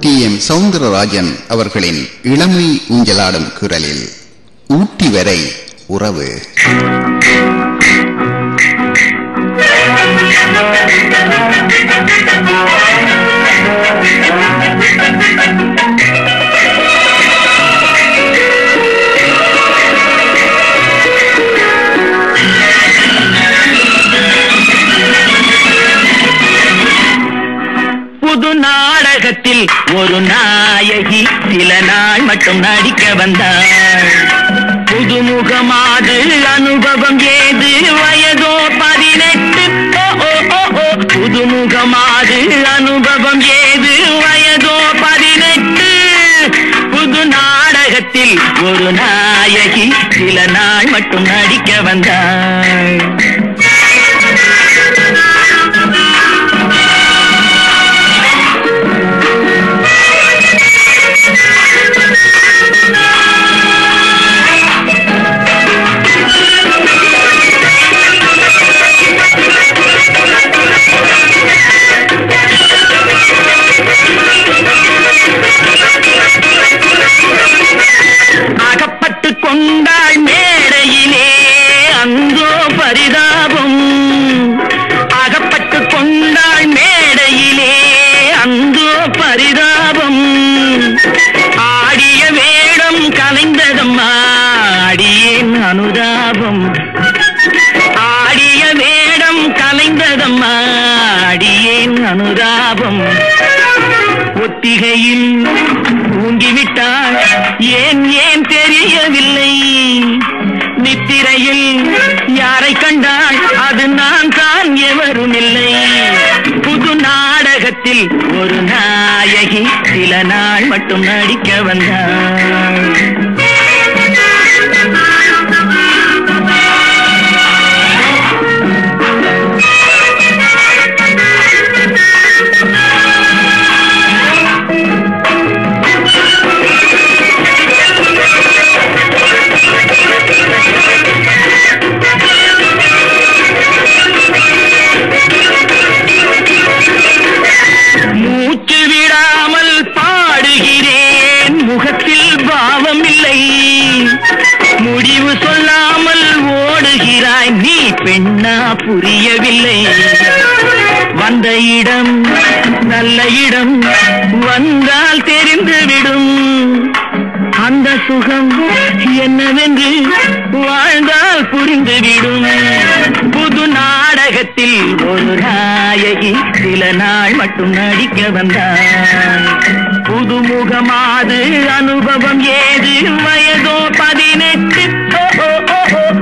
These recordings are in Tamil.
டி எம் சவுந்தரராஜன் அவர்களின் இளமை ஊஞ்சலாடும் குரலில் ஊட்டி வரை உறவு. புது படத்தில் ஒரு நாயகி சில நாள் மட்டும் நடிக்க வந்தாள். புதுமுகமாது அனுபவம் ஏது? வயதோ பதினெட்டு? ஓ புதுமுகமாது அனுபவம் ஏது? வயதோ பதினெட்டு? புது நாடகத்தில் ஒரு நாயகி சில நாள் மட்டும் நடிக்க வந்தாள். அடியேன் அனுதாபம். ஒத்திகையில் தூங்கிவிட்டாள். ஏன் ஏன் தெரியவில்லை? நித்திரையில் யாரை கண்டாள்? அது நான் தான் எவரும் இல்லை. புது நாடகத்தில் ஒரு நாயகி சில நாள் மட்டும் நடிக்க வந்தாள். வந்த இடம் நல்ல இடம் வந்தால் தெரிந்துவிடும் அந்த சுகம் என்னவென்று வாழ்ந்தால் புரிந்துவிடும் புது நாடகத்தில் ஒரு நாயகி சில நாள் மட்டும் நடிக்க வந்தான் புதுமுகமாது அனுபவம் ஏது? வயதோ பதினெட்டு.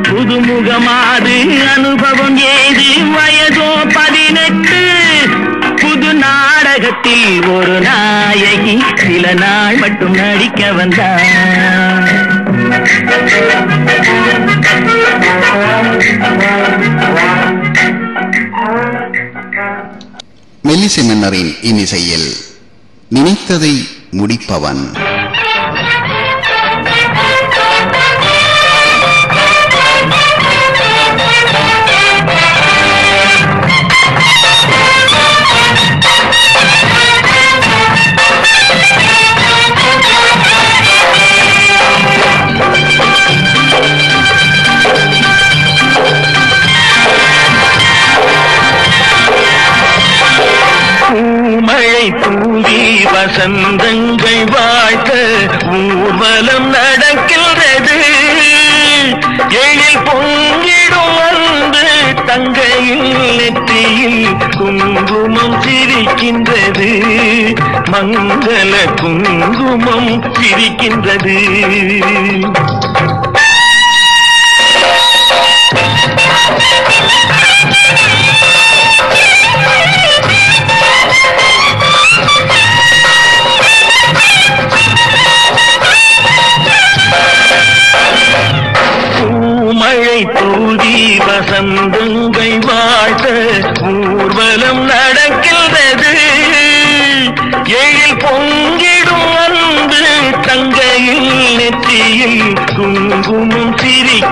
புதுமுகமாது அனுபவம் ஏது? வயதோ பதினெட்டு. நாடகத்தில் ஒரு நாயகி சில நாள் மட்டும் நடிக்க வந்தாள் மெல்லிசை மன்னரின் இன்னிசையில் நினைத்ததை முடிப்பவன் வசந்தங்கள் வாழ்க ஊர்வலம் நடக்கின்றது. எழில் பொங்கிடும் வந்து தங்கையில் நெற்றியில் குங்குமம் சிரிக்கின்றது. மங்கள குங்குமம் சிரிக்கின்றது.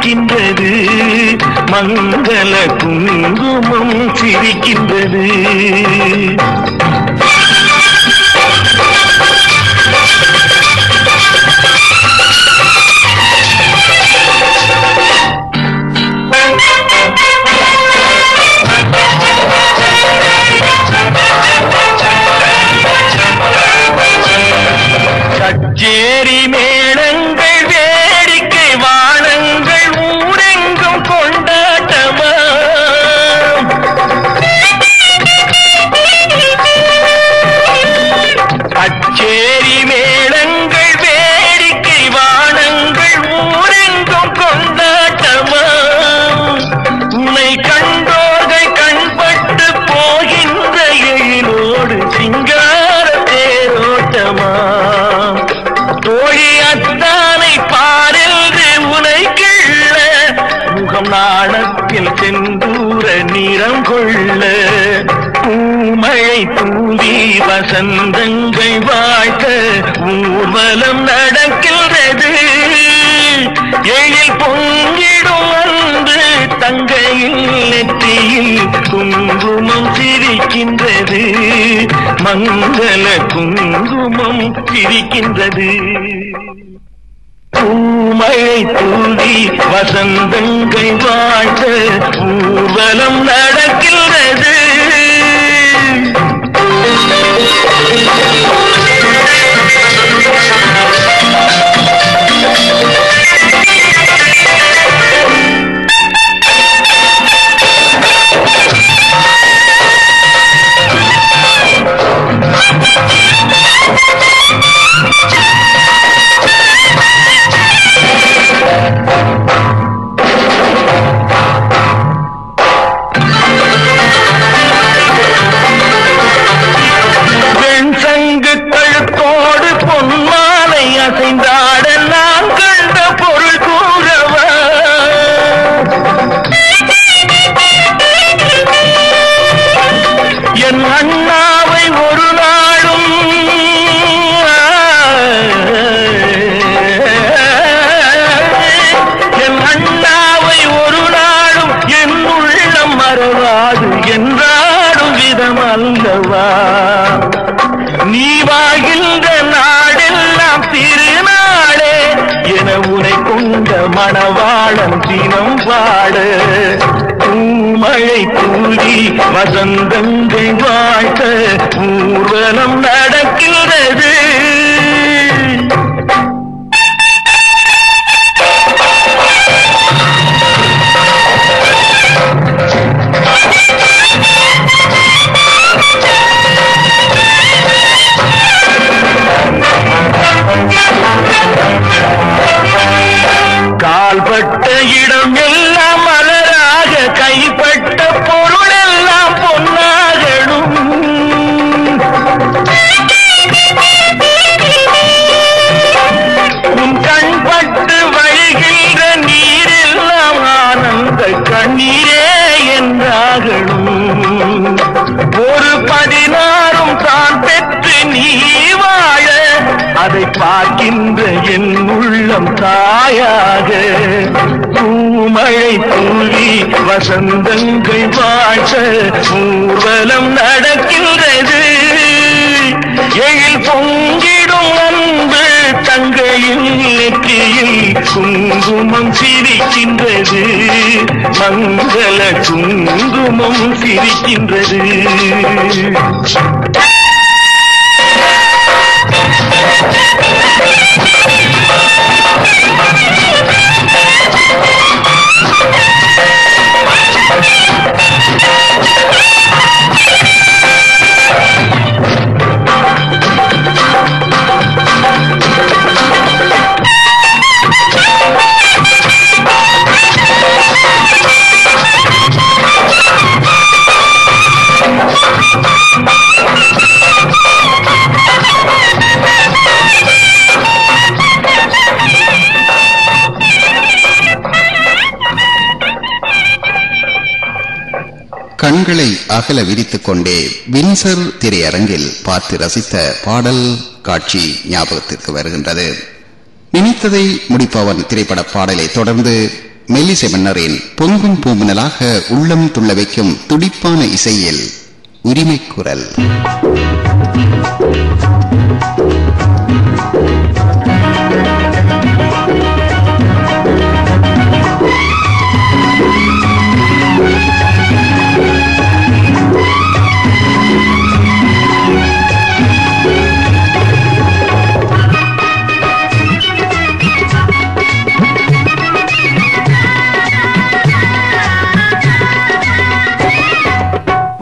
சிரிக்கின்றது. மங்கள குங்குமம் சிரிக்கின்றது. சிரிக்கின்றது பார்க்கின்ற என் உள்ளம் தாயாக பூமழை தூவி வசந்தங்கள் வாழ்க ஊர்வலம் நடக்கின்றது. எழில் பொங்கிடும் அன்பு தங்கையில் நெற்றியில் குங்குமம் சிரிக்கின்றது. மங்கள குங்குமம் சிரிக்கின்றது. கண்களை அகல விரித்துக் கொண்டே வின்சர் திரையரங்கில் பார்த்து ரசித்த பாடல் காட்சி ஞாபகத்திற்கு வருகின்றது. நினைத்ததை முடிப்பவன் திரைப்பட பாடலை தொடர்ந்து மெல்லிசை மன்னரின் பொங்கும் பூமினலாக உள்ளம் துள்ள வைக்கும் துடிப்பான இசையில் உரிமை குரல்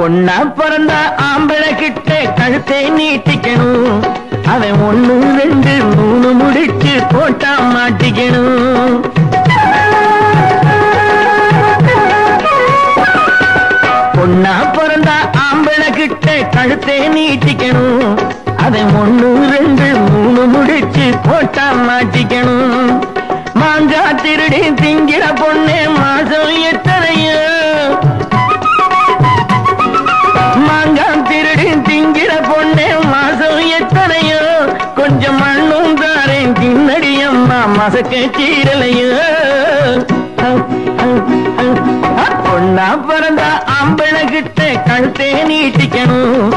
பொண்ணா பிறந்தா ஆம்பளை கிட்ட கழுத்தை நீட்டிக்கணும். அவன் ஒண்ணு ரெண்டு மூணு முடிச்சு போட்டா மாட்டிக்கணும். பொண்ணா பிறந்தா ஆம்பளை கிட்ட கழுத்தை நீட்டிக்கணும். அவன் ஒண்ணு ரெண்டு மூணு முடிச்சு போட்டா மாட்டிக்கணும். மாங்கா திருடி திங்கிற பொண்ணு மாசம் எத்தனையோ பொன்னடியம்மா மசக்க சீரலையோ பொண்ணா பிறந்தா ஆம்பளை கிட்ட கழுத்தே நீட்டிக்கணும்.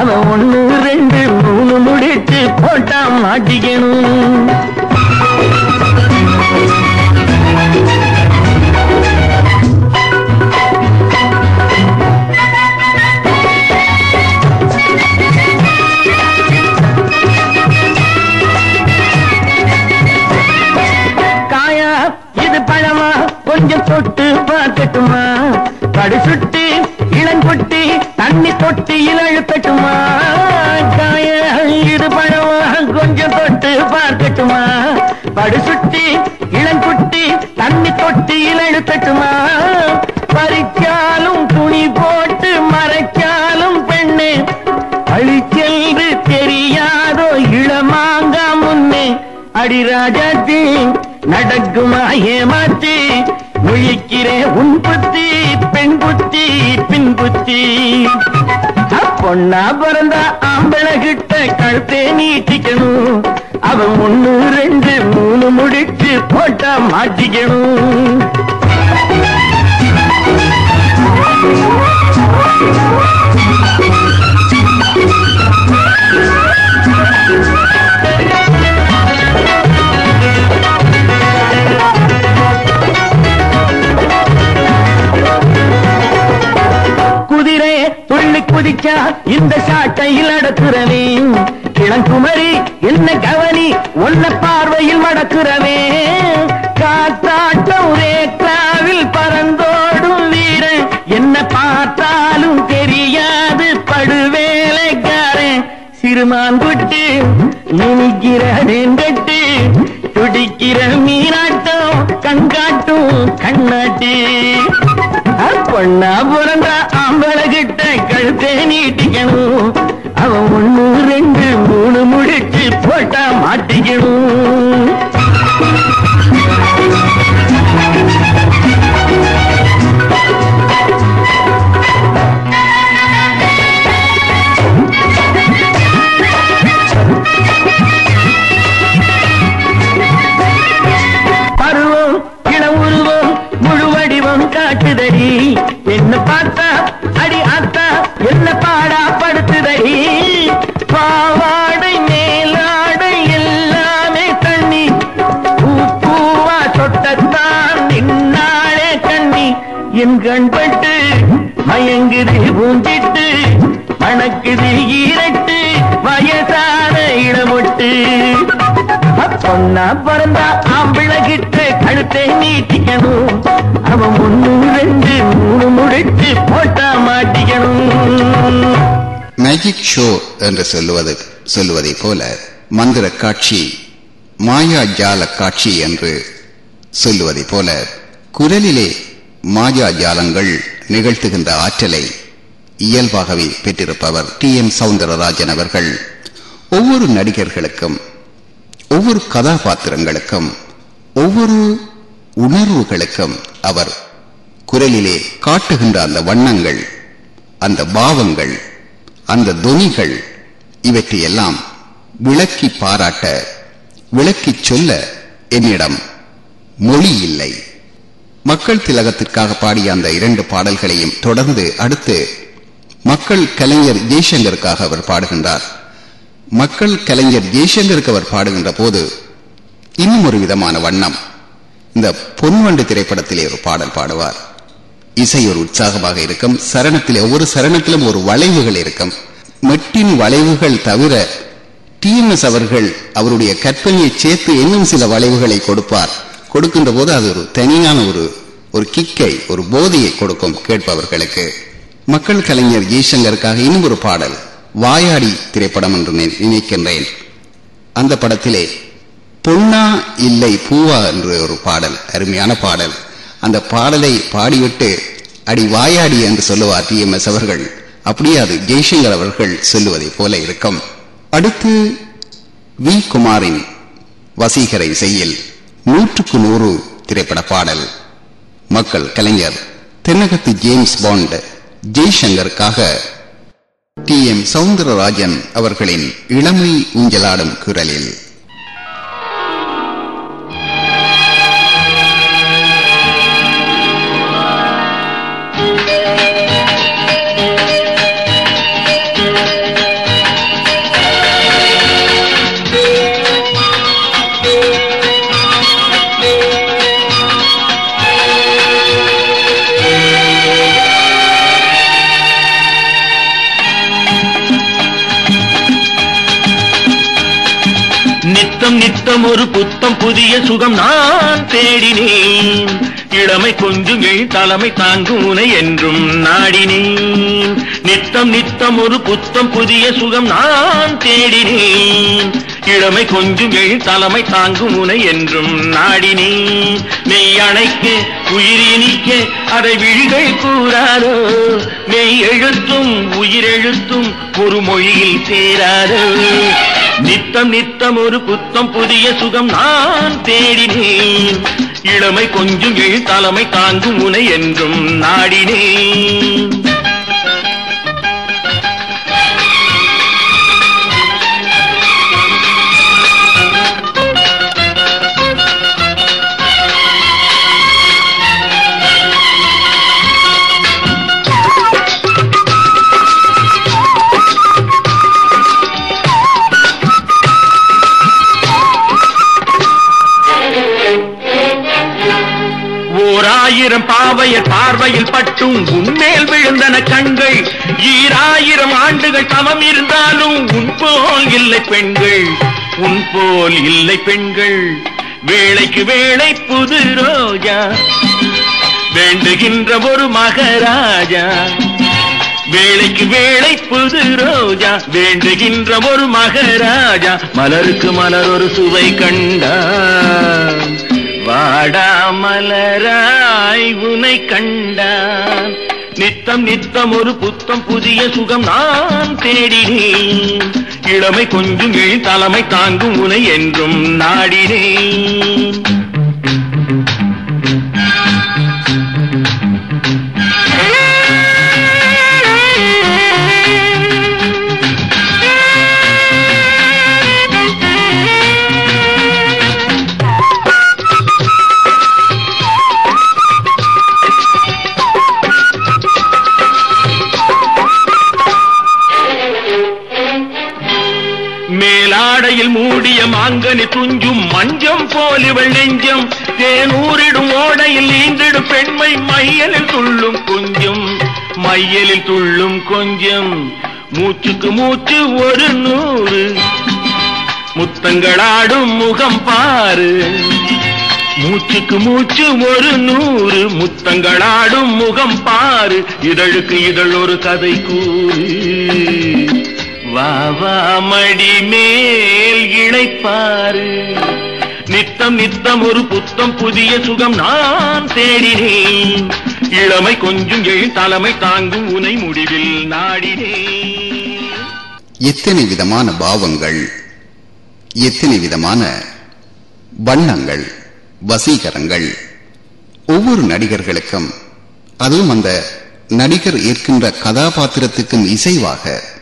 அவன் ஒண்ணு ரெண்டு மூணு முடிச்சு போட்டா மாட்டிக்கணும். கொஞ்சம் தொட்டு பார்க்கட்டுமா? படு சுட்டி இளங்கொட்டி தண்ணி தொட்டு இழழுத்தட்டுமா காய இது பழமா? கொஞ்சம் தொட்டு பார்க்கட்டுமா? படு சுட்டி இளங்குட்டி தண்ணி தொட்டி இழழுத்தட்டுமா பறிச்சாலும் துணி போட்டு மறைச்சாலும் பெண்ணு. அழிச்சென்று தெரியாதோ இளமாங்க முன்னே. அடிராஜாத்தி நடக்குமா ஏமாத்தி முழிக்கிறே உன் புத்தி பெண் புத்தி பின் புத்தி. பொண்ணா பிறந்தா ஆம்பளை கிட்ட கழுத்தே நீட்டிக்கணும். அவன் ஒண்ணு ரெண்டு மூணு முடிச்சு போட்டா மாட்டிக்கணும். Thank you. குதிச்சா இந்த சாட்டையில் அடக்குறவே இளங்குமரி என்ன கவனி உன்ன பார்வையில் மடக்குறவே காத்தாட்டம் ரேக்ராவில் பறந்தோடும் வீரன். என்ன பார்த்தாலும் தெரியாது படுவேலைக்காரன். சிறுமான் குட்டு நினைக்கிறேன் கட்டு துடிக்கிற மீனாட்டம் கண்காட்டும் கண்ணாட்டே. பொண்ணா பிறந்தா ஆம்பளை கிட்ட கழுத்தை நீட்டிக்கணும். அவன் ஒண்ணு ரெண்டு மூணு முடிச்சு போட்டா மாட்டிக்கணும். என்ன பாடா படுத்துதடி? பாவாடை மேலாடை எல்லாமே தண்ணி. பூ பூவா சொட்டத்தான் நின்னாளே கண்ணி. என் கண்பட்டு மயங்குது பூஞ்சிட்டு மணக்குது ஈர பொண்ணா பிறந்தா ஆம்பிளை கிட்ட கழுத்தை நீட்டிக்கணும். அவன் ஒண்ணு ரெண்டு மூணு முடிச்சு போட்டா மாட்டிக்கணும். மேஜிக் ஷோ என்று சொல்லுவது சொல்லுவதை போல மந்திர காட்சி மாயா ஜால காட்சி என்று சொல்லுவதை போல குரலிலே மாயா ஜாலங்கள் நிகழ்த்துகின்ற ஆற்றலை இயல்பாகவே பெற்றிருப்பவர் டி எம் சவுந்தரராஜன் அவர்கள். ஒவ்வொரு நடிகர்களுக்கும் ஒவ்வொரு கதாபாத்திரங்களுக்கும் ஒவ்வொரு உணர்வுகளுக்கும் அவர் குரலிலே காட்டுகின்ற அந்த வண்ணங்கள் அந்த பாவங்கள் அந்த தொனிகள் இவற்றையெல்லாம் விளக்கி பாராட்ட விளக்கிச் சொல்ல என்னிடம் மொழி இல்லை. மக்கள் திலகத்திற்காக பாடிய அந்த இரண்டு பாடல்களையும் தொடர்ந்து அடுத்து மக்கள் கலைஞர் ஜெய்சங்கருக்காக அவர் பாடுகின்றார். மக்கள் கலைஞர் ஜெய்சங்கருக்கு அவர் பாடுகின்ற போது இன்னும் ஒரு விதமான வண்ணம். இந்த பொன்வண்டு திரைப்படத்திலே ஒரு பாடல் பாடுவார். இசை ஒரு உற்சாகமாக இருக்கும். சரணத்திலே ஒவ்வொரு சரணத்திலும் ஒரு வளைவுகள் இருக்கும். மெட்டின் வளைவுகள் தவிர டிஎம்எஸ் அவர்கள் அவருடைய கற்பனையை சேர்த்து இன்னும் சில வளைவுகளை கொடுப்பார். கொடுக்கின்ற போது அது ஒரு தனியான ஒரு ஒரு கிக்கை ஒரு போதையை கொடுக்கும் கேட்பவர்களுக்கு. மக்கள் கலைஞர் ஜெய்சங்கருக்காக இன்னும் ஒரு பாடல். வாயாடி திரைப்படம் என்று நினைக்கின்றேன். அந்த படத்திலே பொன்னா இல்லை பூவா என்று ஒரு பாடல் அருமையான பாடல். அந்த பாடலை பாடிவிட்டு அடி வாயாடி என்று சொல்லுவார் டி எம் எஸ் அவர்கள். அப்படியே அது ஜெய்சங்கர் அவர்கள் சொல்லுவதைப் போல இருக்கும். அடுத்து வி குமாரின் வசீகரை செய்யில் நூற்றுக்கு நூறு திரைப்பட பாடல். மக்கள் கலைஞர் தென்னகத்து ஜேம்ஸ் பாண்ட் ஜெய்சங்கருக்காக டி எம் சவுந்தரராஜன் அவர்களின் இளமை ஊஞ்சலாடும் குரலில். நித்தம் ஒரு புத்தம் புதிய சுகம் நான் தேடினேன். இளமை கொஞ்சும் எழ் தலைமை தாங்கும் உனை என்றும் நாடினேன். நித்தம் நித்தம் ஒரு புத்தம் புதிய சுகம் நான் தேடினேன். இளமை கொஞ்சும் எழ் தலைமை தாங்கும் உனை என்றும் நாடினேன். மெய் அணைக்க உயிர் இனிக்க அதை விழிகள் கூறாரோ? மெய் எழுத்தும் உயிரெழுத்தும் ஒரு மொழியில் சேராரோ? நித்தம் நித்தம் ஒரு புத்தம் புதிய சுகம் நான் தேடினேன். இளமை கொஞ்சம் எழு தலைமை தாங்கும் முனை என்றும் நாடினேன். ஆயிரம் பாவையர் பார்வையில் பட்டும் உன்மேல் விழுந்தன கண்கள். ஈராயிரம் ஆண்டுகள் தவம் இருந்தாலும் உன் போல் இல்லை பெண்கள். உன் போல் இல்லை பெண்கள். வேலைக்கு வேலை புது ரோஜா. வேண்டுகின்ற ஒரு மகராஜா. வேலைக்கு வேலை புது ரோஜா. வேண்டுகின்ற ஒரு மகராஜா. மலருக்கு மலர் ஒரு சுவை கண்டா. வாடாமலராய் உனை கண்டான். நித்தம் நித்தம் ஒரு புத்தம் புதிய சுகம் நான் தேடினேன். இளமை கொஞ்சம் எழ் தலைமை தாங்கும் உனை என்றும் நாடினேன். மாங்கனி மஞ்சம் போல் இவள் நெஞ்சம். தேனூரிடும் ஓடையில் நீந்திடும் பெண்மை மையலில் துள்ளும் கொஞ்சம். மையலில் துள்ளும் கொஞ்சம். மூச்சுக்கு மூச்சு ஒரு நூறு. முத்தங்களாடும் முகம் பாரு மூச்சுக்கு மூச்சு ஒரு நூறு. முத்தங்களாடும் முகம் பாரு இதழுக்கு இதழ் ஒரு கதை கூறு. வாவா மடி மேல் இழைப்பாரு நித்தம் நித்தம் ஒரு புத்தம் புதிய சுகம் நான் தேடினேன். இளமை கொஞ்சம் எழு தலைமை தாங்கும் உனை முடிவில் நாடினேன். எத்தனை விதமான பாவங்கள் எத்தனை விதமான வண்ணங்கள் வசீகரங்கள். ஒவ்வொரு நடிகர்களுக்கும் அதுவும் அந்த நடிகர் ஏற்கின்ற கதாபாத்திரத்துக்கும் இசைவாக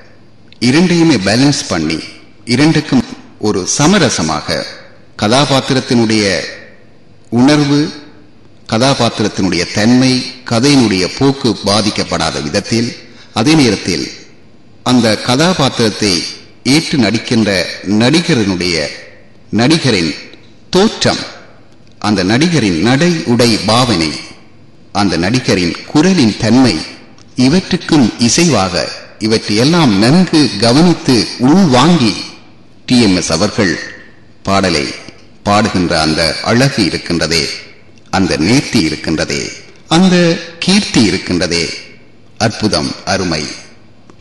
இரண்டையுமே பேலன்ஸ் பண்ணி இரண்டுக்கும் ஒரு சமரசமாக கதாபாத்திரத்தினுடைய உணர்வு கதாபாத்திரத்தினுடைய தன்மை கதையினுடைய போக்கு பாதிக்கப்படாத விதத்தில் அதே நேரத்தில் அந்த கதாபாத்திரத்தை ஏற்று நடிக்கின்ற நடிகரனுடைய நடிகரின் தோற்றம் அந்த நடிகரின் நடை உடை பாவனை அந்த நடிகரின் குரலின் தன்மை இவற்றுக்கும் இசைவாக இவற்றை எல்லாம் நன்கு கவனித்து உள்வாங்கி டி எம் எஸ் அவர்கள் பாடலை பாடுகின்ற அந்த அழகு இருக்கின்றதே அந்த நேர்த்தி இருக்கின்றதே அந்த கீர்த்தி இருக்கின்றதே. அற்புதம் அருமை.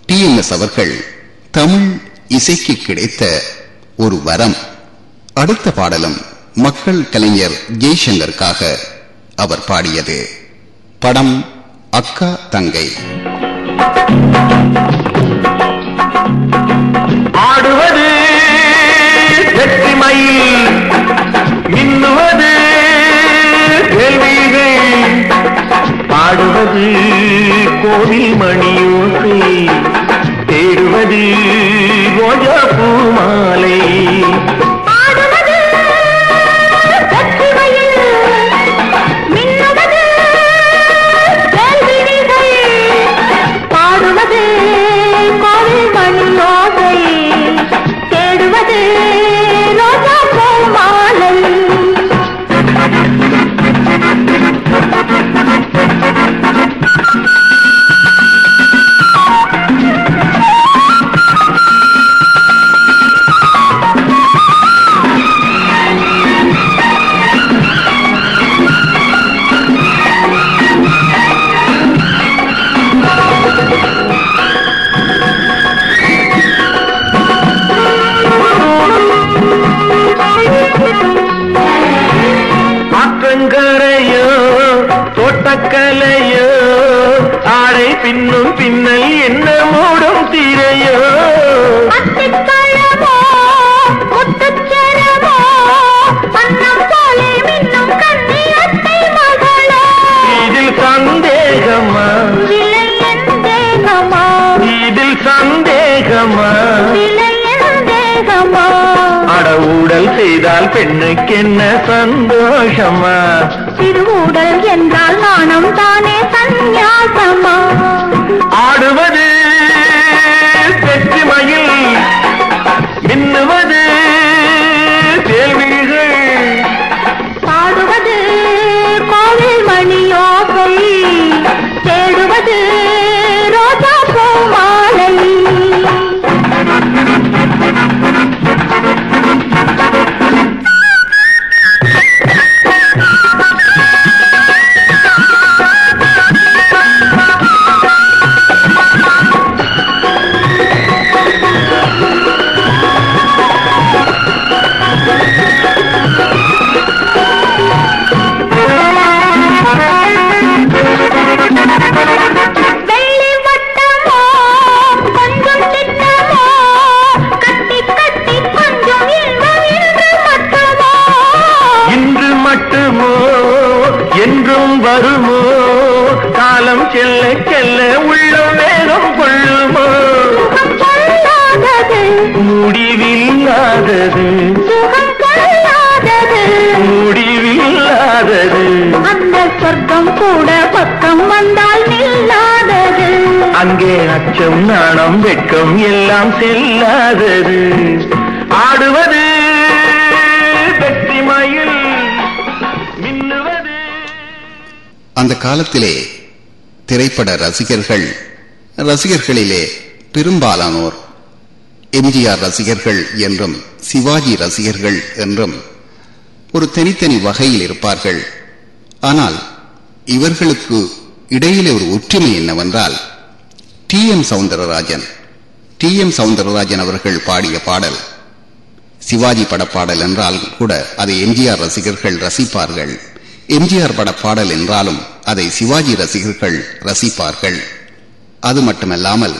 டி எம் எஸ் அவர்கள் தமிழ் இசைக்கு கிடைத்த ஒரு வரம். அடுத்த பாடலும் மக்கள் கலைஞர் ஜெய்சங்கருக்காக அவர் பாடியது. படம் அக்கா தங்கை. மயில் மின்னுவது கேள்விகள். பாடுவது கோவில் மணியோசை. தேடுவது ரோஜா பூ மாலை. பின்னும் பின்னல் என்ன மூடும் திரையோ. இதில் சந்தேகமா? இதில் சந்தேகமா? அட ஊடல் செய்தால் பெண்ணுக்கென்ன சந்தோஷமா? திருவுடல் என்றால் நாணம் தானே சந்நியாசமா? ஆடுவது வெற்றிமையில் மின்னுவது கூட பக்கம் வந்தால் நில்லாதது. அங்கே அச்சம் நாணம் வெட்கம் எல்லாம் செல்லாதது. ஆடுவது வெற்றி மயில் மின்னுவது. அந்த காலத்திலே திரைப்பட ரசிகர்கள் ரசிகர்களிலே பெரும்பாலானோர் எம்ஜிஆர் ரசிகர்கள் என்றும் சிவாஜி ரசிகர்கள் என்றும் ஒரு தனித்தனி வகையில் இருப்பார்கள். ஆனால் இவர்களுக்கு இடையிலே ஒரு ஒற்றுமை என்னவென்றால் T M Soundararajan. T M Soundararajan அவர்கள் பாடிய பாடல். சிவாஜி பட பாடல் என்றால் கூட அதை எம்ஜிஆர் ரசிகர்கள் ரசிப்பார்கள். எம்ஜிஆர் பட பாடல் என்றாலும் அதை சிவாஜி ரசிகர்கள் ரசிப்பார்கள். அது மட்டுமல்லாமல்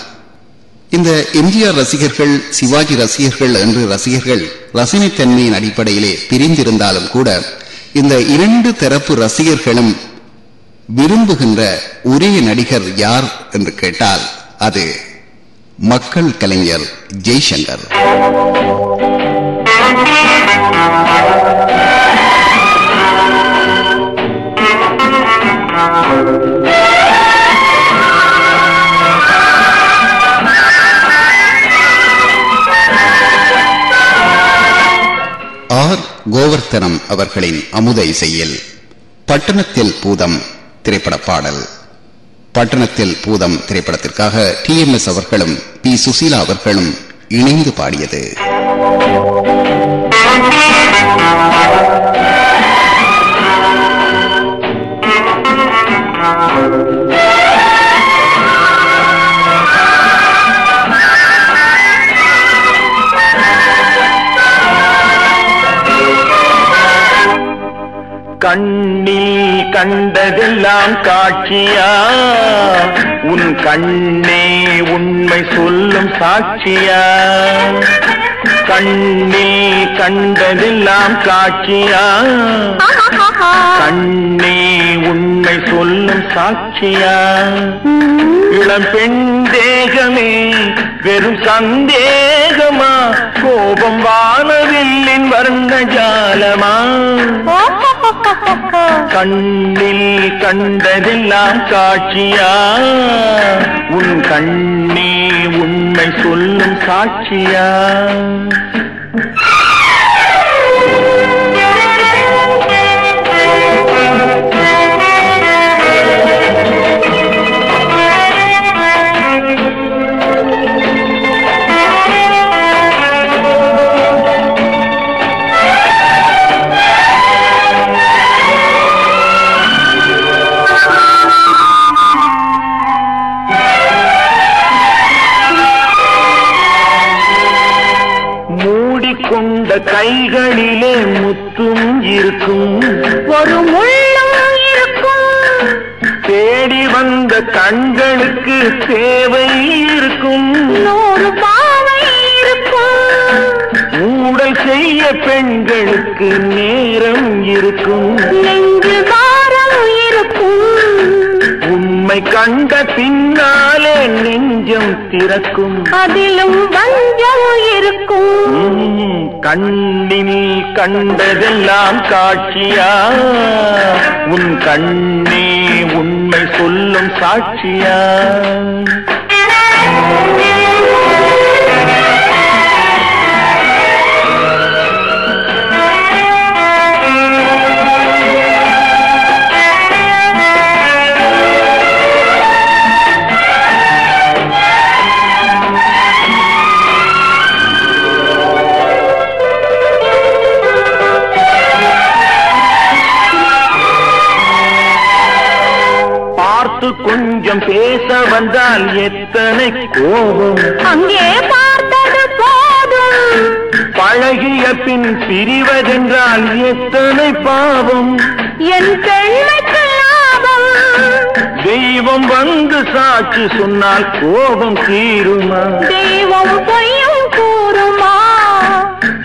இந்த எம்ஜிஆர் ரசிகர்கள் சிவாஜி ரசிகர்கள் என்று ரசிகர்கள் ரசனைத்தன்மையின் அடிப்படையிலே பிரிந்திருந்தாலும் கூட இந்த இரண்டு தரப்பு ரசிகர்களும் விரும்புகின்ற ஒரே நடிகர் யார் என்று கேட்டால் அது மக்கள் கலைஞர் ஜெய்சங்கர். ஆர். கோவர்த்தனம் அவர்களின் அமுத இசையில் பட்டணத்தில் பூதம். திரைப்பட பாடல் பட்டணத்தில் பூதம் திரைப்படத்திற்காக டி எம் எஸ் அவர்களும் பி. சுசீலா அவர்களும் இணைந்து பாடியது. கண்ணில் கண்டதெல்லாம் காட்சியா? உன் கண்ணே உண்மை சொல்லும் சாட்சியா? கண்ணில் கண்டதெல்லாம் காட்சியா? கண்ணே உண்மை சொல்லும் சாட்சியா? இளம் பெண் தேகமே வெறும் சந்தேகமா? கோபம் வானவில்லின் வர்ண ஜாலமா? கண்ணில் கண்டதெல்லாம் காட்சியா உன் கண்ணே உண்மை சொல்லும் சாட்சியா? மூடிக்கொண்ட கைகளிலே முத்தும் இருக்கும். ஒரு முள்ளும் இருக்கும். தேடி வந்த கண்களுக்கு தேவை இருக்கும். நூறு பாவை இருக்கும். ஊடல் செய்ய பெண்களுக்கு நேரம் இருக்கும். நெஞ்சு இருக்கும். உண்மை கண்ட பின்னாலே நெஞ்சம் திறக்கும். அதிலும் வஞ்சம் இருக்கும். உம், கண்ணில் கண்டதெல்லாம் காட்சியா உன் கண்ணே உண்மை சொல்லும் சாட்சியா? கொஞ்சம் பேச வந்தால் எத்தனை கோபம்? அங்கே பார்த்தது போதும். பழகிய பின் பிரிவதென்றால் எத்தனை பாவம்? என் பெண்மைக்கு தெய்வம் வந்து சாட்சி சொன்னால் கோபம் தீருமா? தெய்வம் பொய்யும் கூறுமா?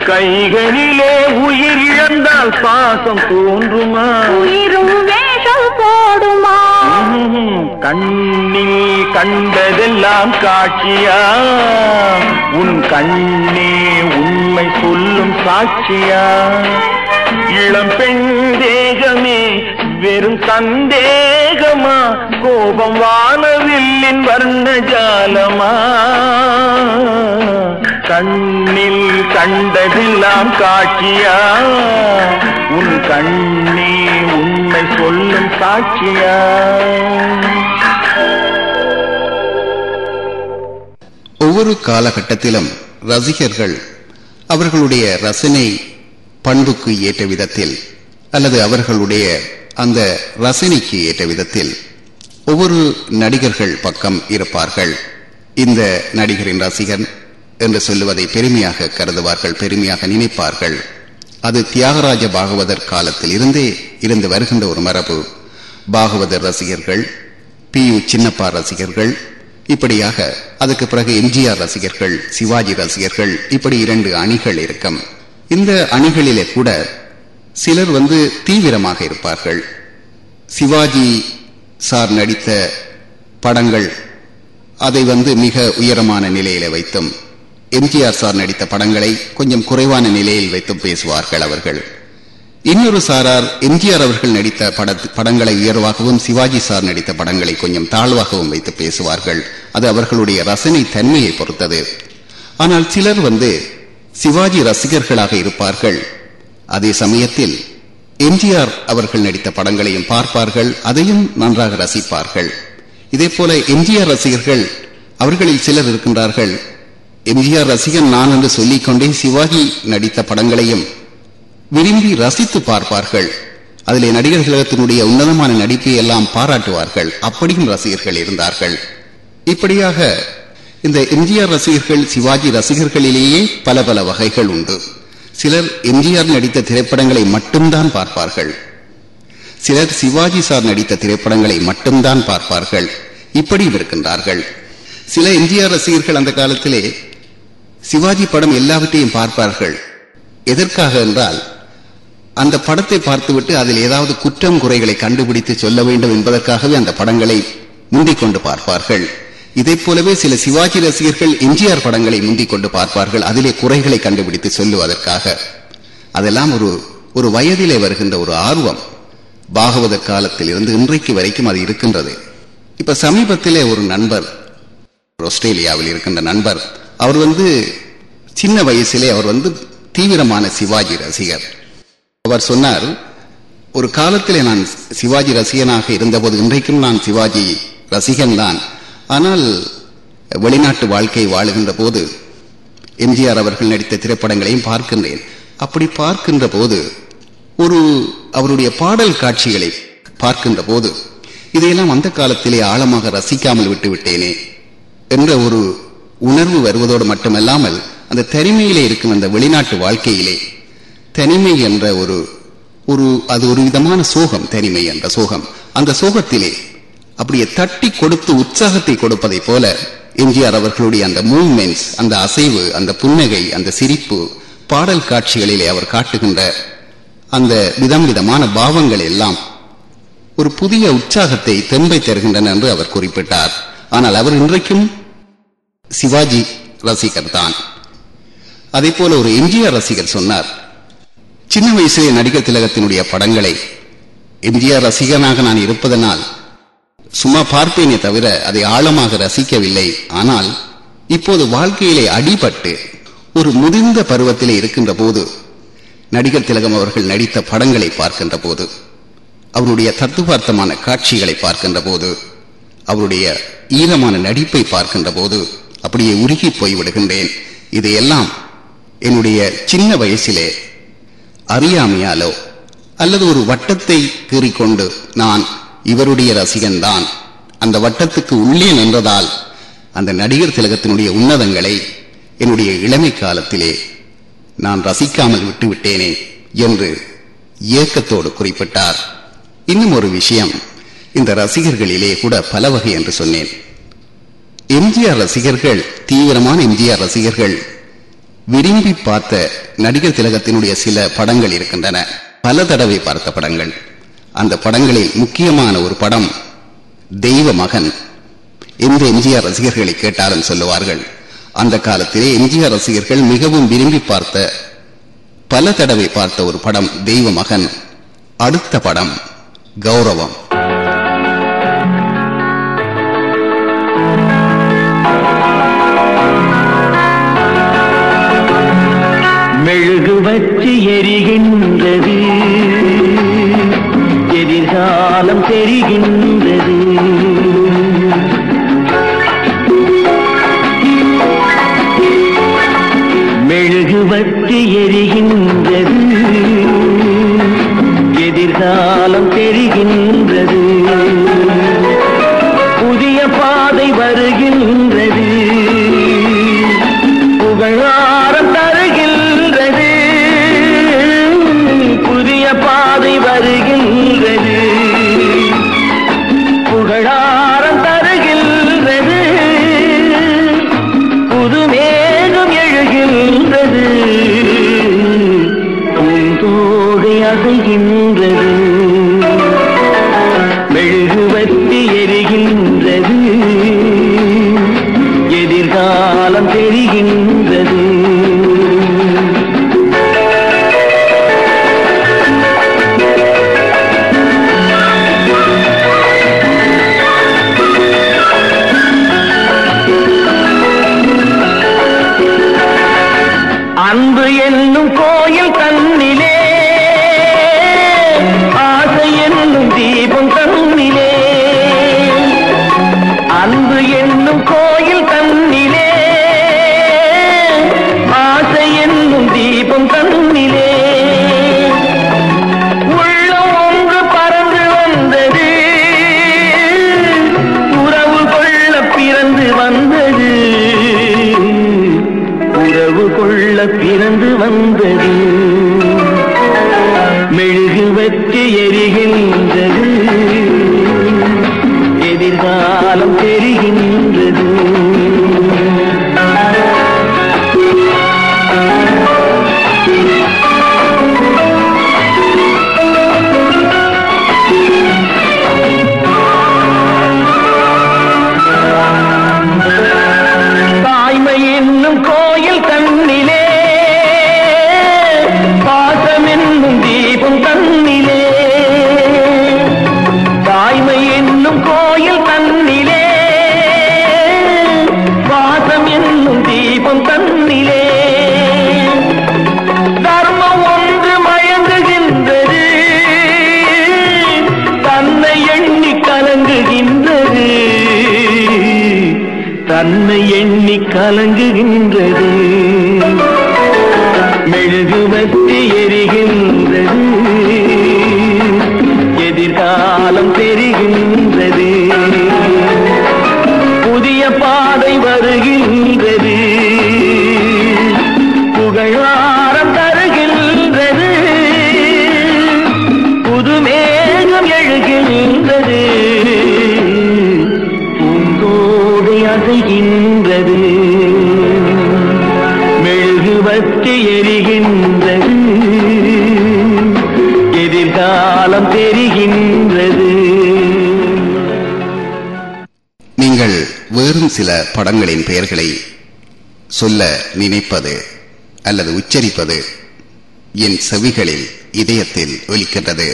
கைகளிலே உயிர் இழந்தால் பாசம் தோன்றுமா? உயிரும் கண்ணில் கண்டதெல்லாம் காட்சியா? உன் கண்ணே உண்மை சொல்லும் சாட்சியா இளம் பெண் தேகமே வெறும் சந்தேகமா? கோபம் வானவில்லின் வர்ண ஜாலமா கண்ணில் கண்டதெல்லாம் காட்சியா? உன் கண்ணே உண்மை சொல்லும் சாட்சியா ஒவ்வொரு காலகட்டத்திலும் ரசிகர்கள் அவர்களுடைய ரசனை பண்புக்கு ஏற்ற விதத்தில் அல்லது அவர்களுடைய அந்த ரசனைக்கு ஏற்ற விதத்தில் ஒவ்வொரு நடிகர்கள் பக்கம் இருப்பார்கள். இந்த நடிகரின் ரசிகன் என்று சொல்லுவதை பெருமையாக கருதுவார்கள் பெருமையாக நினைப்பார்கள். அது தியாகராஜ பாகவதர் காலத்தில் இருந்தே இருந்து வருகின்ற ஒரு மரபு. பாகவதர் ரசிகர்கள் பி யு சின்னப்பா ரசிகர்கள் இப்படியாக அதுக்கு பிறகு எம்ஜிஆர் ரசிகர்கள் சிவாஜி ரசிகர்கள் இப்படி இரண்டு அணிகள் இருக்கும். இந்த அணிகளிலே கூட சிலர் வந்து தீவிரமாக இருப்பார்கள். சிவாஜி சார் நடித்த படங்கள் அதை வந்து மிக உயரமான நிலையில வைத்தும் எம்ஜிஆர் சார் நடித்த படங்களை கொஞ்சம் குறைவான நிலையில் வைத்தும் பேசுவார்கள் அவர்கள். இன்னொரு சாரார் எம்ஜிஆர் அவர்கள் நடித்த பட படங்களை உயர்வாகவும் சிவாஜி சார் நடித்த படங்களை கொஞ்சம் தாழ்வாகவும் வைத்து பேசுவார்கள். அது அவர்களுடைய ரசனை தன்மையை பொறுத்தது. ஆனால் சிலர் வந்து சிவாஜி ரசிகர்களாக இருப்பார்கள். அதே சமயத்தில் எம்ஜிஆர் அவர்கள் நடித்த படங்களையும் பார்ப்பார்கள். அதையும் நன்றாக ரசிப்பார்கள். இதே போல எம்ஜிஆர் ரசிகர்கள் அவர்களில் சிலர் இருக்கின்றார்கள். எம்ஜிஆர் ரசிகன் நான் என்று சொல்லிக்கொண்டே சிவாஜி நடித்த படங்களையும் விரும்பி ரசித்து பார்ப்பார்கள். அதிலே நடிகர் கழகத்தினுடைய உன்னதமான நடிப்பை எல்லாம் பாராட்டுவார்கள். அப்படியும் ரசிகர்கள் இருந்தார்கள். இப்படியாக இந்த எம்ஜிஆர் ரசிகர்கள் சிவாஜி ரசிகர்களிலேயே பல பல வகைகள் உண்டு. சிலர் எம்ஜிஆர் நடித்த திரைப்படங்களை மட்டும்தான் பார்ப்பார்கள். சிலர் சிவாஜி சார் நடித்த திரைப்படங்களை மட்டும்தான் பார்ப்பார்கள். இப்படியும் இருக்கின்றார்கள். சில எம்ஜிஆர் ரசிகர்கள் அந்த காலத்திலே சிவாஜி படம் எல்லாவற்றையும் பார்ப்பார்கள். எதற்காக என்றால் அந்த படத்தை பார்த்துவிட்டு அதில் ஏதாவது குற்றம் குறைகளை கண்டுபிடித்து சொல்ல வேண்டும் என்பதற்காகவே அந்த படங்களை முந்திக் கொண்டு பார்ப்பார்கள். இதைப் போலவே சில சிவாஜி ரசிகர்கள் எம்ஜிஆர் படங்களை முந்திக் கொண்டு பார்ப்பார்கள். அதிலே குறைகளை கண்டுபிடித்து சொல்லுவதற்காக. அதெல்லாம் ஒரு ஒரு வயதிலே வருகின்ற ஒரு ஆர்வம். பாகவதர் காலத்தில் இருந்து இன்றைக்கு வரைக்கும் அது இருக்கின்றது. இப்ப சமீபத்திலே ஒரு நண்பர் ஆஸ்திரேலியாவில் இருக்கின்ற நண்பர் அவர் வந்து சின்ன வயசிலே அவர் வந்து தீவிரமான சிவாஜி ரசிகர். அவர் சொன்னார் ஒரு காலத்திலே நான் சிவாஜி ரசிகனாக இருந்தபோது இன்றைக்கும் நான் சிவாஜி ரசிகன் தான் ஆனால் வெளிநாட்டு வாழ்க்கை வாழுகின்ற போது எம்ஜிஆர் அவர்கள் நடித்த திரைப்படங்களையும் பார்க்கின்றேன். அப்படி பார்க்கின்ற போது ஒரு அவருடைய பாடல் காட்சிகளை பார்க்கின்ற போது இதையெல்லாம் அந்த காலத்திலே ஆழமாக ரசிக்காமல் விட்டுவிட்டேனே என்ற ஒரு உணர்வு வருவதோடு மட்டுமல்லாமல் அந்த தனிமையிலே இருக்கும் அந்த வெளிநாட்டு வாழ்க்கையிலே தனிமை என்ற ஒரு ஒரு அது ஒரு விதமான சோகம் தனிமை என்ற சோகம். அந்த சோகத்திலே அப்படியே தட்டி கொடுத்து உற்சாகத்தை கொடுப்பதை போல எம்ஜிஆர் அவர்களுடைய அந்த மூவ்மெண்ட்ஸ் அந்த அசைவு அந்த புன்னகை அந்த சிரிப்பு பாடல் காட்சிகளிலே அவர் காட்டுகின்ற அந்த விதம் விதமான பாவங்கள் எல்லாம் ஒரு புதிய உற்சாகத்தை தெம்பை தருகின்றன என்று அவர் குறிப்பிட்டார். ஆனால் அவர் இன்றைக்கும் சிவாஜி ரசிகர் தான் அதே போல ஒரு எம்ஜிஆர் ரசிகர் சொன்னார் சின்ன வயசிலே நடிகர் திலகத்தினுடைய படங்களை எம்ஜிஆர் ரசிகனாக நான் இருப்பதனால் சும்மா பார்ப்பேனே தவிர அதை ஆழமாக ரசிக்கவில்லை. ஆனால் இப்போது வாழ்க்கையிலே அடிபட்டு ஒரு முதிர்ந்த பருவத்திலே இருக்கின்ற போது நடிகர் திலகம் அவர்கள் நடித்த படங்களை பார்க்கின்ற போது அவருடைய தத்துவார்த்தமான காட்சிகளை பார்க்கின்ற போது அவருடைய ஈரமான நடிப்பை பார்க்கின்ற போது அப்படியே உருகி போய்விடுகின்றேன். இதையெல்லாம் என்னுடைய சின்ன வயசிலே அறியாமையாலோ அல்லது ஒரு வட்டத்தை கீறிக்கொண்டு நான் இவருடைய ரசிகன்தான். அந்த வட்டத்துக்கு உள்ளே நின்றதால் அந்த நடிகர் திலகத்தினுடைய உன்னதங்களை என்னுடைய இளமை காலத்திலே நான் ரசிக்காமல் விட்டுவிட்டேனே என்று ஏக்கத்தோடு குறிப்பிட்டார். இன்னும் ஒரு விஷயம் இந்த ரசிகர்களிலே கூட பல வகை என்று சொன்னேன். எம்ஜிஆர் ரசிகர்கள் தீவிரமான எம்ஜிஆர் ரசிகர்கள் விரும்பி பார்த்த நடிகர் திலகத்தினுடைய சில படங்கள் இருக்கின்றன. பல தடவை பார்த்த படங்கள். அந்த படங்களில் முக்கியமான ஒரு படம் தெய்வ மகன். எந்த எம்ஜிஆர் ரசிகர்களை கேட்டாலும் சொல்லுவார்கள். அந்த காலத்திலே எம்ஜிஆர் ரசிகர்கள் மிகவும் விரும்பி பார்த்த பல தடவை பார்த்த ஒரு படம் தெய்வ மகன். அடுத்த படம் கௌரவம். மெழுகு வச்சு எரிகின்றது. எதிர்காலம் தெரிகின்றது. படங்களின் பெயர்களை சொல்ல நினைப்பது அல்லது உச்சரிப்பது என் செவிகளில் இதயத்தில் ஒலிக்கின்றது.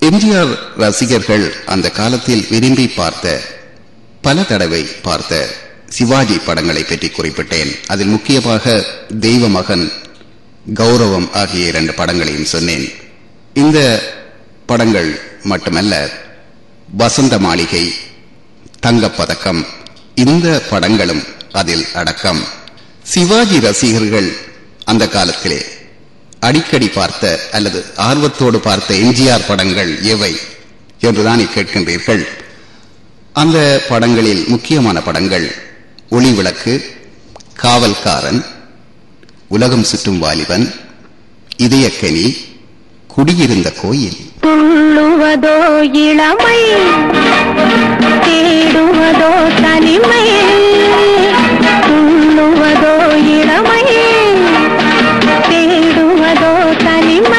எம்ஜிஆர் ரசிகர்கள் அந்த காலத்தில் விரும்பி பார்த்த பல தடவை பார்த்த சிவாஜி படங்களை பற்றி குறிப்பிட்டேன். அதில் முக்கியமாக தெய்வ மகன் கௌரவம் ஆகிய இரண்டு படங்களையும் சொன்னேன். இந்த படங்கள் மட்டுமல்ல வசந்த மாளிகை தங்கப்பதக்கம் இந்த படங்களும் அதில் அடக்கம். சிவாஜி ரசிகர்கள் அந்த காலத்திலே அடிக்கடி பார்த்த அல்லது ஆர்வத்தோடு பார்த்த எம்ஜிஆர் படங்கள் எவை என்றுதான் கேட்கின்றீர்கள் அந்த படங்களில் முக்கியமான படங்கள் ஒளி விளக்கு காவல்காரன் உலகம் சுற்றும் வாலிபன் இதயக்கனி குடியிருந்த கோயில். துள்ளுவதோ இளமை தேடுவதோ தனிமை துள்ளுவதோ இளமை தேடுவதோ தனிமை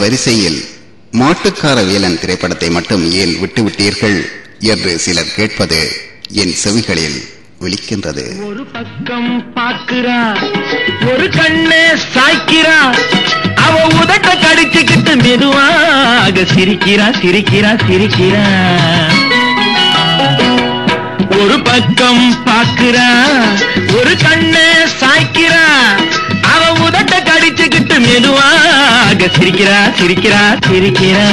வரிசையில் மாட்டுக்கார வேலன் திரைப்படத்தை மட்டும் ஏன் விட்டுவிட்டீர்கள் என்று சிலர் கேட்பது என் செவிகளில் விழிக்கின்றது. ஒரு பக்கம் பார்க்கிறா ஒரு கண்ணே சாய்க்கிறா அவ உதட்ட கடிச்சுக்கிட்டு மெதுவாக சிரிக்கிறா சிரிக்கிறா சிரிக்கிறா ஒரு பக்கம் பார்க்கிறா ஒரு கண்ணே சாய்க்கிறா அடிச்சுக்கிட்டு மெதுவாக சிரிக்கிறா சிரிக்கிறா சிரிக்கிறா.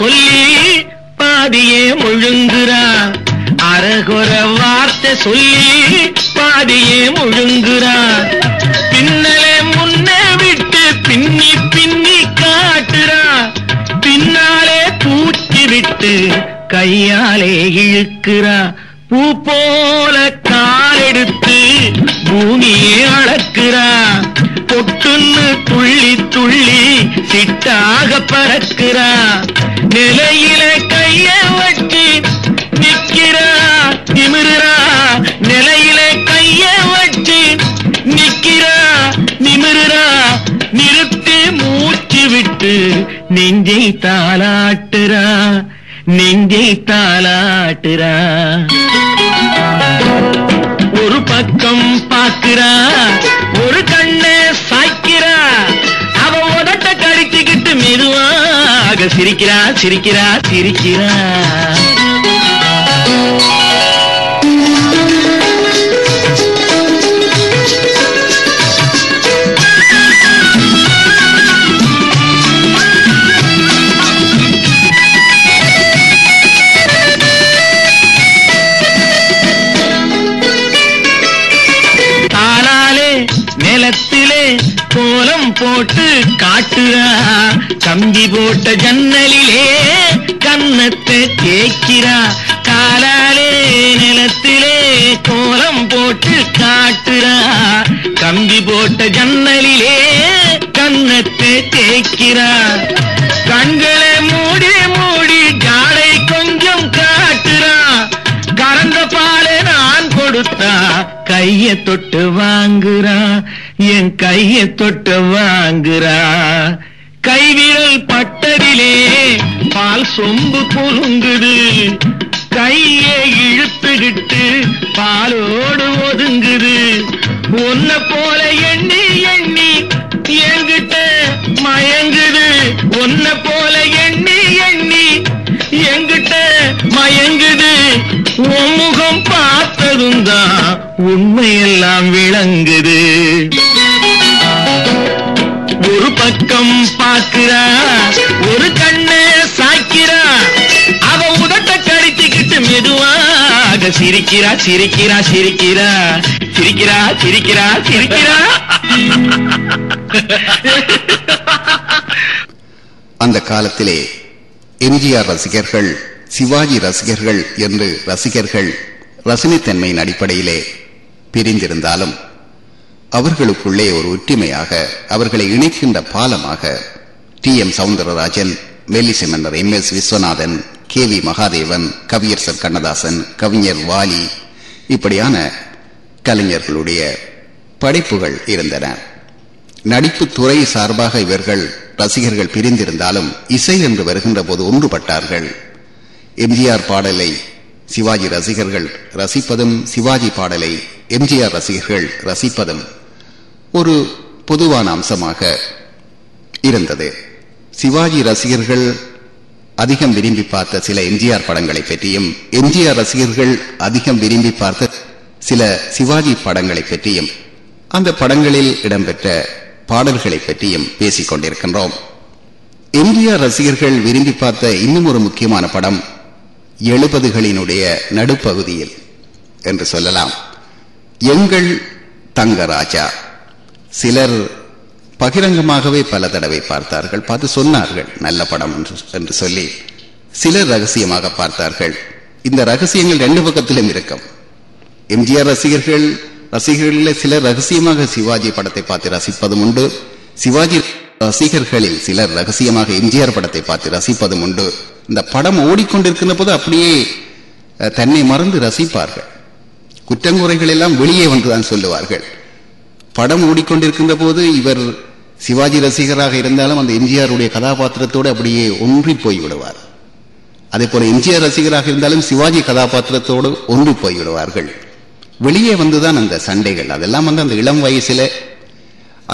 சொல்லி பாதியே முழுங்குறா. அரகுற வார்த்தை சொல்லி பாதியே முழுங்குறா. பின்னலே முன்னே விட்டு பின்னி பின்னி காட்டுறா. பின்னாலே பூச்சி விட்டு கையாலே இழுக்கிறா. பூ போல காலெடுத்து பூமியே அளக்கிறா. பொட்டுன்னு துள்ளி துள்ளி சிட்டாக பறக்கிறா. நிலையில கைய வச்சு நிக்கிறா நிமிருறா. நிலையில கைய வச்சு நிக்கிறா நிமிருறா. நிறுத்தி மூச்சு விட்டு நெஞ்சை தாளாட்டுறா. நெஞ்சை தாளாட்டுறா. ஒரு பக்கம் பார்க்கிறா. ஒரு க மெதுவாக சிரிக்கிறா சிரிக்கிறா சிரிக்கிறா போட்டு போட்டு காட்டுறா. கம்பி போட்ட ஜன்னலிலே கன்னத்தை தேய்க்கிறா. காலாலே நிலத்திலே கோலம் போட்டு காட்டுறா. கம்பி போட்ட ஜன்னலிலே கன்னத்தை தேய்க்கிறா. கண்களை மூடி மூடி ஜாடை கொஞ்சம் காட்டுறா. கறந்த பாலை நான் கொடுத்தா கைய தொட்டு வாங்குறா. என் கைய தொட்டு வாங்குறா. கைவிரல் பட்டதிலே பால் சொம்பு பொருங்குது கையை இழுத்துக்கிட்டு பாலோடு ஒதுங்குது. ஒன்ன போல எண்ணி எண்ணி என்கிட்ட மயங்குது. ஒன்ன போல எண்ணி எண்ணி என்கிட்ட மயங்குது. உன்முகம் பார்த்ததும் தான் உண்மையெல்லாம் விளங்குது. ஒரு பக்கம் பார்க்கிறா ஒரு கண்ணு சாய்க்கிறா அவ உதட்ட கடிச்சுக்கிட்டு மெதுவாக சிரிக்கிறா சிரிக்கிறா சிரிக்கிறா. சிரிக்கிறா சிரிக்கிறா சிரிக்கிறா. அந்த காலத்திலே எம்ஜிஆர் ரசிகர்கள் சிவாஜி ரசிகர்கள் என்று ரசிகர்கள் ரசனைத்தன்மையின் அடிப்படையிலே பிரிந்திருந்தாலும் அவர்களுக்குள்ளே ஒரு ஒற்றுமையாக அவர்களை இணைக்கின்ற பாலமாக டி எம் சவுந்தரராஜன் மெல்லிசை M S Viswanathan K V Mahadevan கவியரசர் கண்ணதாசன் கவிஞர் வாலி இப்படியான கலைஞர்களுடைய படைப்புகள் இருந்தன. நடிப்பு துறை சார்பாக இவர்கள் ரசிகர்கள் பிரிந்திருந்தாலும் இசை என்று வருகின்ற போது ஒன்றுபட்டார்கள். எம்ஜிஆர் பாடலை சிவாஜி ரசிகர்கள் ரசிப்பதும் சிவாஜி பாடலை எம்ஜிஆர் ரசிகர்கள் ரசிப்பதும் ஒரு பொதுவான அம்சமாக இருந்தது. சிவாஜி ரசிகர்கள் அதிகம் விரும்பி பார்த்த சில எம்ஜிஆர் படங்களை பற்றியும் எம்ஜிஆர் ரசிகர்கள் அதிகம் விரும்பி பார்த்த சில சிவாஜி படங்களை பற்றியும் அந்த படங்களில் இடம்பெற்ற பாடல்களை பற்றியும் பேசிக் கொண்டிருக்கின்றோம். எம்ஜிஆர் ரசிகர்கள் விரும்பி பார்த்த இன்னும் ஒரு முக்கியமான படம் எழுபதுகளினுடைய நடுப்பகுதியில் என்று சொல்லலாம். எங்கள் தங்கராஜா சிலர் பகிரங்கமாகவே பல தடவை பார்த்தார்கள். பார்த்து சொன்னார்கள் நல்ல படம் என்று என்று சொல்லி. சிலர் ரகசியமாக பார்த்தார்கள். இந்த ரகசியங்கள் ரெண்டு பக்கத்திலும் இருக்கும். எம்ஜிஆர் ரசிகர்கள் ரசிகர்களில் சிலர் ரகசியமாக சிவாஜி படத்தை பார்த்து ரசிப்பதும் உண்டு. சிவாஜி ரசிகர்களில் சிலர் ரகசியமாக எம்ஜிஆர் படத்தை பார்த்து ரசிப்பதும் உண்டு. இந்த படம் ஓடிக்கொண்டிருக்கிற போது அப்படியே தன்னை மறந்து ரசிப்பார்கள். குற்றங்குறைகள் எல்லாம் வெளியே வந்துதான் சொல்லுவார்கள். படம் ஓடிக்கொண்டிருக்கின்ற போது இவர் சிவாஜி ரசிகராக இருந்தாலும் அந்த எம்ஜிஆருடைய கதாபாத்திரத்தோடு அப்படியே ஒன்றி போய் விடுவார் அதே போல எம்ஜிஆர் ரசிகராக இருந்தாலும் சிவாஜி கதாபாத்திரத்தோடு ஒன்றி போய் விடுவார்கள் வெளியே வந்துதான் அந்த சண்டைகள். அதெல்லாம் வந்து அந்த இளம் வயசுல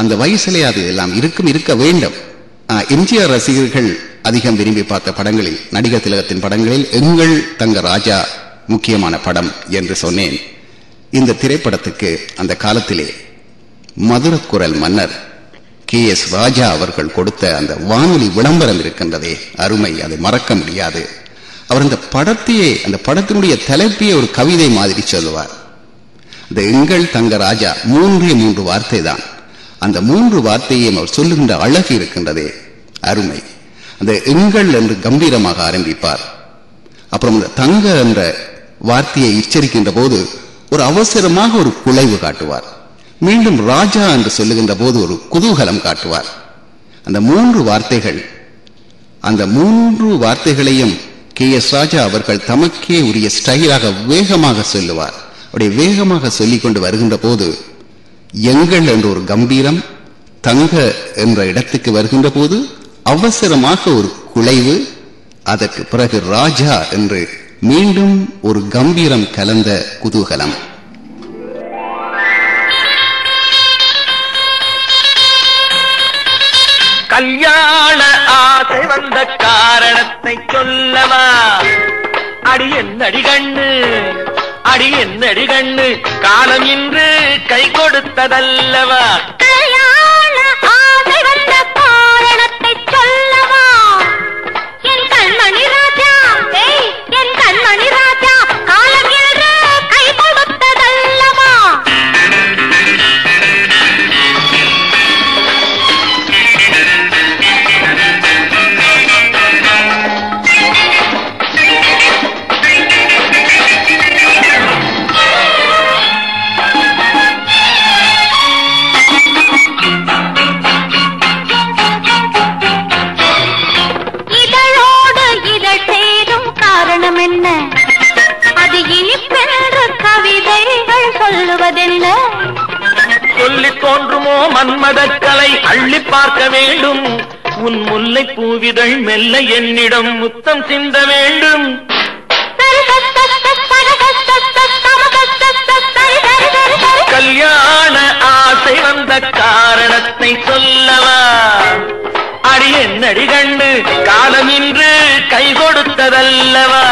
அந்த வயசிலே அது எல்லாம் இருக்கும் இருக்க வேண்டும். எம்ஜிஆர் ரசிகர்கள் அதிகம் விரும்பி பார்த்த படங்களில் நடிகர் திலகத்தின் படங்களில் எங்கள் தங்க ராஜா முக்கியமான படம் என்று சொன்னேன். இந்த திரைப்படத்துக்கு அந்த காலத்திலே மதுரக்குரல் மன்னர் கே எஸ் ராஜா அவர்கள் கொடுத்த அந்த வானொலி விளம்பரம் இருக்கின்றதே அருமை அதை மறக்க முடியாது. அவர் அந்த படத்தையே அந்த படத்தினுடைய தலைப்பையே ஒரு கவிதை மாதிரி சொல்லுவார். இந்த எங்கள் தங்க ராஜா மூன்றே மூன்று வார்த்தை தான் அந்த மூன்று வார்த்தையையும் அவர் சொல்லுகின்ற அழகு இருக்கின்றதே அருமை. அந்த எங்கள் என்று கம்பீரமாக ஆரம்பிப்பார். அப்புறம் இந்த தங்க என்ற வார்த்தையை உச்சரிக்கின்ற போது ஒரு அவசரமாக ஒரு குலைவு காட்டுவார். மீண்டும் ராஜா என்று சொல்லுகின்ற போது ஒரு குதூகலம் காட்டுவார். அந்த மூன்று வார்த்தைகள் அந்த மூன்று வார்த்தைகளையும் கே எஸ் ராஜா அவர்கள் தமக்கே உரிய ஸ்டைலாக வேகமாக சொல்லுவார். அப்படி வேகமாக சொல்லிக் கொண்டு வருகின்ற போது எங்கள் என்ற ஒரு கம்பீரம் தங்க என்ற இடத்துக்கு வருகின்ற போது அவசரமாக ஒரு குலைவு அதற்கு பிறகு ராஜா என்று மீண்டும் ஒரு கம்பீரம் கலந்த குதூகலம். கல்யாண ஆசை வந்த காரணத்தை சொல்லவா? அடி என்னடி கண்ணு அடி என்னடி கண்ணு? காலம் இன்று கை கொடுத்ததல்லவா? தோன்றுமோ மன்மதக்கலை அள்ளி பார்க்க வேண்டும். உன் முல்லை பூவிதழ் மெல்ல என்னிடம் முத்தம் சிந்த வேண்டும். கல்யாண ஆசை வந்த காரணத்தை சொல்லவா? அடி என்னடி கண்டு காலம் இன்று கை கொடுத்ததல்லவா?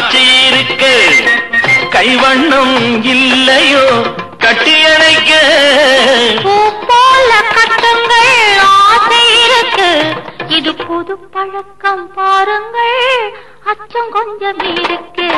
காட்சி இருக்கு. கைவண்ணம் இல்லையோ? கட்டியணைக்க பூ போல கட்டங்கள் ஆசை இருக்கு. இது புது பழக்கம் பாருங்கள். அச்சம் கொஞ்சம் இருக்கு.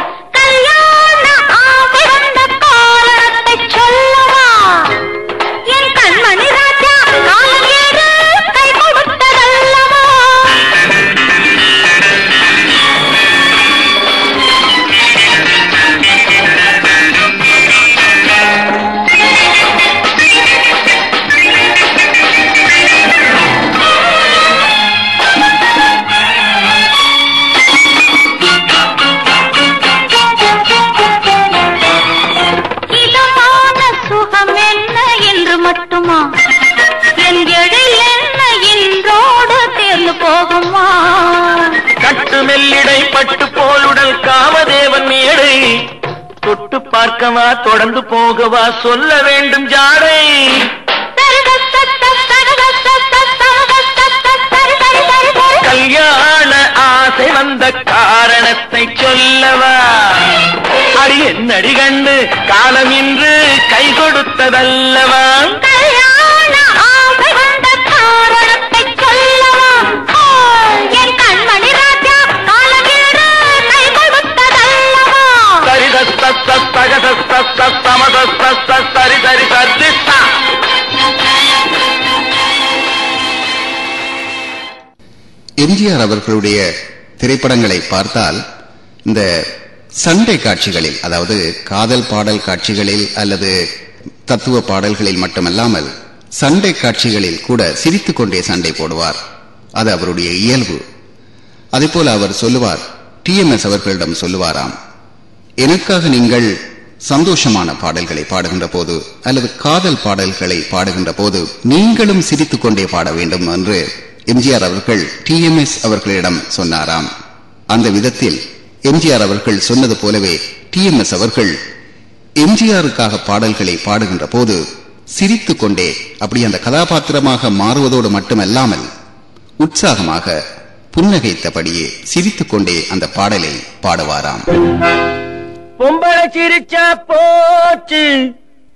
பார்க்கவா தொடர்ந்து போகவா சொல்ல வேண்டும் ஜாடை கல்யாண ஆசை வந்த காரணத்தை சொல்லவா. அடி என்னடி கண்டு காலம் இன்று கை கொடுத்ததல்லவா. எம்ஜிஆர் அவர்களுடைய திரைப்படங்களை பார்த்தால் இந்த சண்டை காட்சிகளில் அதாவது காதல் பாடல் காட்சிகளில் அல்லது தத்துவ பாடல்களில் மட்டுமல்லாமல் சண்டை காட்சிகளில் கூட சிரித்துக் கொண்டே சண்டை போடுவார். அது அவருடைய இயல்பு. அதேபோல் அவர் சொல்லுவார் டி எம் எஸ் அவர்களிடம் சொல்லுவாராம் எனக்காக நீங்கள் சந்தோஷமான பாடல்களை பாடுகின்ற போது அல்லது காதல் பாடல்களை பாடுகின்ற போது நீங்களும் சிரித்துக் கொண்டே பாட வேண்டும் என்று எம்ஜிஆர் அவர்கள் டிஎம்எஸ் அவர்களிடம் சொன்னாராம். அந்த விதத்தில் எம்ஜிஆர் அவர்கள் சொன்னது போலவே டி எம் எஸ் அவர்கள் எம்ஜிஆருக்காக பாடல்களை பாடுகின்ற போது சிரித்து கொண்டே அப்படி அந்த கதாபாத்திரமாக மாறுவதோடு மட்டுமல்லாமல் உற்சாகமாக புன்னகைத்தபடியே சிரித்துக் கொண்டே அந்த பாடலை பாடுவாராம். பொம்பளை சிரிச்சா போச்சு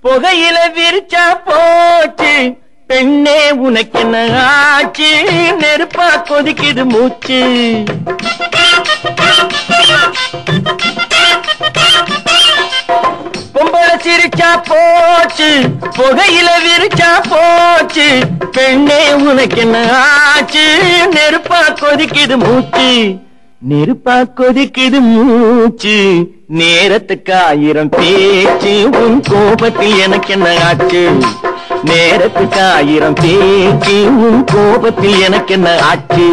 புகையில விரிச்சா போச்சு பெண்ணே உனக்கு என்ன ஆச்சு? நெருப்பா கொதிக்குது மூச்சு. பொம்பளை சிரிச்சா போச்சு புகையில விரிச்சா போச்சு. பெண்ணே உனக்கு என்ன ஆச்சு? நெருப்பா கொதிக்குது மூச்சு. நெருப்பா கொதிக்குது மூச்சு. நேரத்துக்கு ஆயிரம் பேச்சு உன் கோபத்தில் எனக்கு என்ன ஆச்சு? நேரத்துக்கு ஆயிரம் பேச்சு உன் கோபத்தில் எனக்கு என்ன ஆச்சு?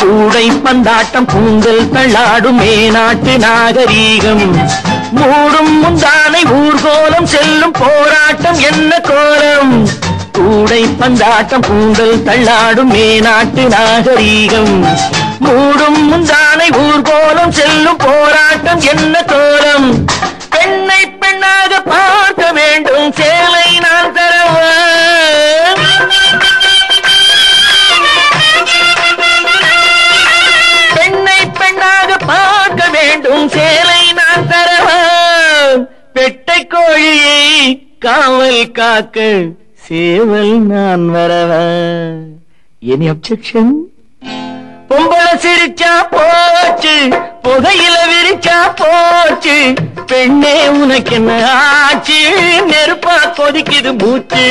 கூடை பந்தாட்டம் பூங்கல் தள்ளாடும் மேநாட்டு நாகரீகம். மூடும் முந்தானை ஊர்கோலம் செல்லும் போராட்டம் என்ன கோலம்? கூடை பந்தாட்டம் கூந்தல் தள்ளாடும் மேநாட்டு நாகரீகம். மூடும் முந்தானை ஊர்கோலம் செல்லும் போராட்டம் என்ன கோலம்? பெண்ணை பெண்ணாக பார்க்க வேண்டும் சேலை நான் தரவா? பெண்ணை பெண்ணாக பார்க்க வேண்டும் சேலை நான் தரவா? பெட்டை கோழியை காவல் காக்க சேவல் நான் வரவ. எனி அப்செக்ஷன் பொம்பளை சிரிச்சா போச்சு புகையில விரிச்சா போச்சு. பெண்ணே உனக்கு என்ன ஆச்சு? நெருப்பா கொதிக்குது மூச்சு.